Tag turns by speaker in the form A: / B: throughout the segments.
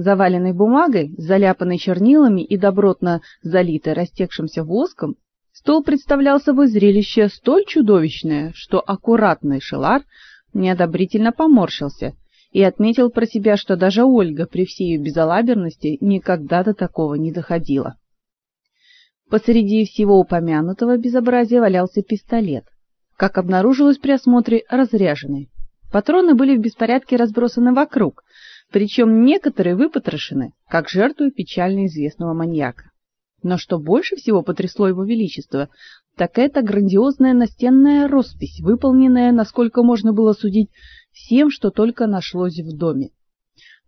A: Заваленный бумагой, заляпанной чернилами и добротно залитой растекшимся воском, стол представлял собой зрелище столь чудовищное, что аккуратный Шелар неодобрительно поморщился и отметил про себя, что даже Ольга при всей ее безалаберности никогда до такого не доходила. Посреди всего упомянутого безобразия валялся пистолет, как обнаружилось при осмотре, разряженный. Патроны были в беспорядке разбросаны вокруг, причем некоторые выпотрошены, как жертвы печально известного маньяка. Но что больше всего потрясло его величество, так это грандиозная настенная роспись, выполненная, насколько можно было судить, всем, что только нашлось в доме.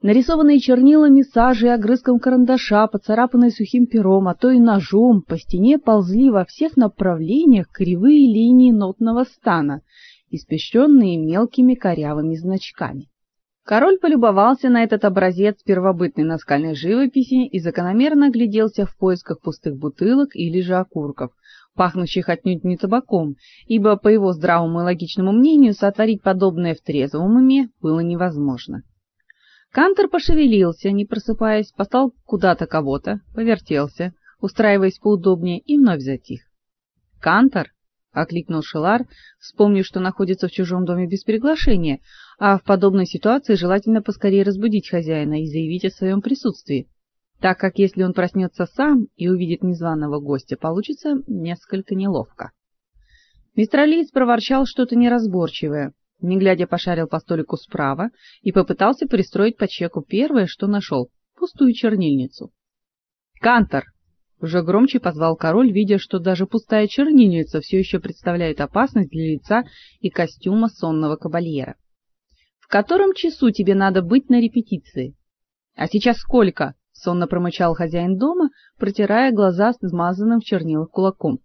A: Нарисованные чернилами, сажей, огрызком карандаша, поцарапанные сухим пером, а то и ножом, по стене ползли во всех направлениях кривые линии нотного стана, испещренные мелкими корявыми значками. Король полюбовался на этот образец первобытной наскальной живописи и закономерно огляделся в поисках пустых бутылок или же окурков, пахнущих отнюдь не табаком, ибо, по его здравому и логичному мнению, сотворить подобное в трезвом уме было невозможно. Кантер пошевелился, не просыпаясь, послал куда-то кого-то, повертелся, устраиваясь поудобнее, и вновь затих. «Кантер!» — окликнул Шелар, вспомнив, что находится в чужом доме без приглашения, а в подобной ситуации желательно поскорее разбудить хозяина и заявить о своем присутствии, так как если он проснется сам и увидит незваного гостя, получится несколько неловко. Мистралиец проворчал что-то неразборчивое, не глядя пошарил по столику справа и попытался пристроить по чеку первое, что нашел — пустую чернильницу. «Кантор!» Уже громче позвал король, видя, что даже пустая чернильница все еще представляет опасность для лица и костюма сонного кабальера. Котором часу тебе надо быть на репетиции? А сейчас сколько? сонно промычал хозяин дома, протирая глаза смазанным в чернилах кулаком.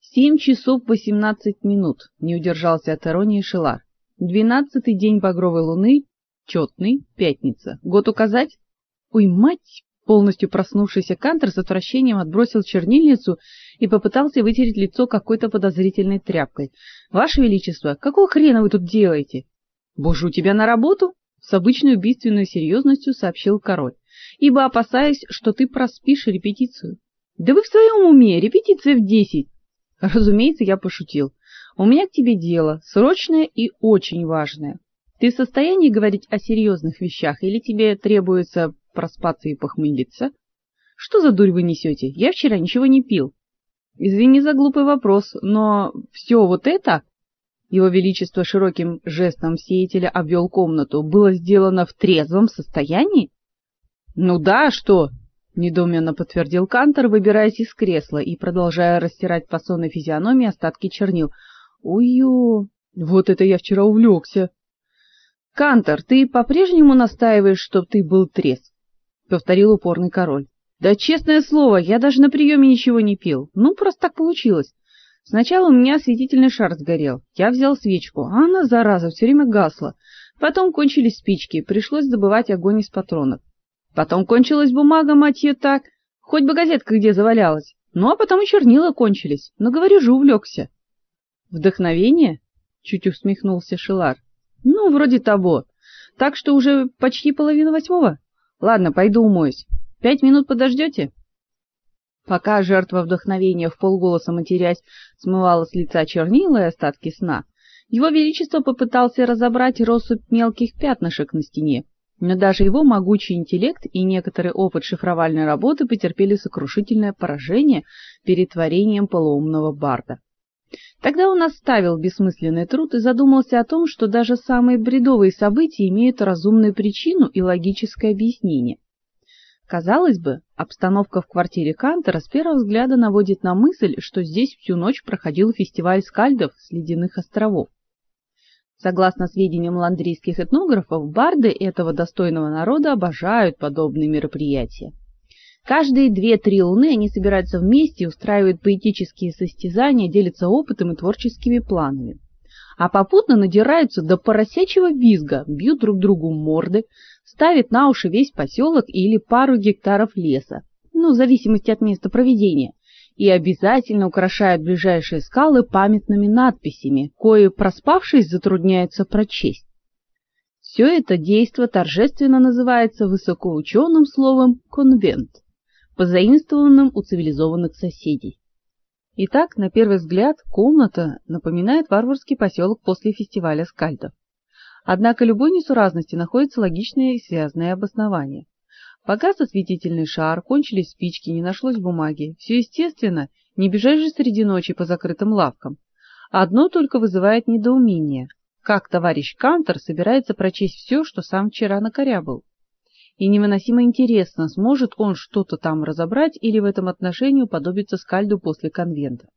A: Семь часов восемнадцать минут, не удержался от иронии Шилар. Двенадцатый день багровой луны, четный, пятница. Год указать? Ой, мать Полностью проснувшийся Кантер с отвращением отбросил чернильницу и попытался вытереть лицо какой-то подозрительной тряпкой. Ваше величество, какого хрена вы тут делаете? Боже, у тебя на работу? с обычной убийственной серьезностью сообщил король. Ибо опасаюсь, что ты проспишь репетицию. Да вы в своем уме, репетиция в десять. Разумеется, я пошутил. У меня к тебе дело, срочное и очень важное. Ты в состоянии говорить о серьезных вещах или тебе требуется проспаться и похмелиться? Что за дурь вы несете? Я вчера ничего не пил. Извини за глупый вопрос, но все вот это его величество широким жестом сеятеля обвел комнату. Было сделано в трезвом состоянии? Ну да, что? недоуменно подтвердил Кантор, выбираясь из кресла и продолжая растирать по сонной физиономии остатки чернил. Ой-ё, вот это я вчера увлекся. Кантор, ты по-прежнему настаиваешь, что ты был трезв? повторил упорный король. Да честное слово, я даже на приеме ничего не пил. Ну, просто так получилось. Сначала у меня осветительный шар сгорел. Я взял свечку, а она, зараза, все время гасла. Потом кончились спички, пришлось добывать огонь из патронов. Потом кончилась бумага, мать ее, так. Хоть бы газетка где завалялась. Ну, а потом и чернила кончились. Но, говорю же, увлекся. Вдохновение? Чуть усмехнулся Шилар. Ну, вроде того. Так что уже почти половина восьмого. Ладно, пойду умоюсь. Пять минут подождете?» Пока жертва вдохновения в полголоса матерясь смывала с лица чернила и остатки сна, его величество попытался разобрать россыпь мелких пятнышек на стене, но даже его могучий интеллект и некоторый опыт шифровальной работы потерпели сокрушительное поражение перед творением полоумного барда. Тогда он оставил бессмысленный труд и задумался о том, что даже самые бредовые события имеют разумную причину и логическое объяснение. Казалось бы, обстановка в квартире Кантера с первого взгляда наводит на мысль, что здесь всю ночь проходил фестиваль скальдов с ледяных островов. Согласно сведениям ландрийских этнографов, барды этого достойного народа обожают подобные мероприятия. Каждые две-три луны они собираются вместе, устраивают поэтические состязания, делятся опытом и творческими планами. А попутно надираются до поросячьего визга, бьют друг другу морды, ставят на уши весь поселок или пару гектаров леса, ну, в зависимости от места проведения, и обязательно украшают ближайшие скалы памятными надписями, кое проспавшись затрудняются прочесть. Все это действо торжественно называется высокоученым словом конвент, позаимствованным у цивилизованных соседей. Итак, на первый взгляд, комната напоминает варварский поселок после фестиваля скальдов. Однако любой несуразности находится логичное и связанное обоснование. Погас осветительный шар, кончились спички, не нашлось бумаги. Все естественно, не бежать же среди ночи по закрытым лавкам. Одно только вызывает недоумение. Как товарищ Кантер собирается прочесть все, что сам вчера накорябал? И невыносимо интересно, сможет он что-то там разобрать или в этом отношении уподобиться скальду после конвента.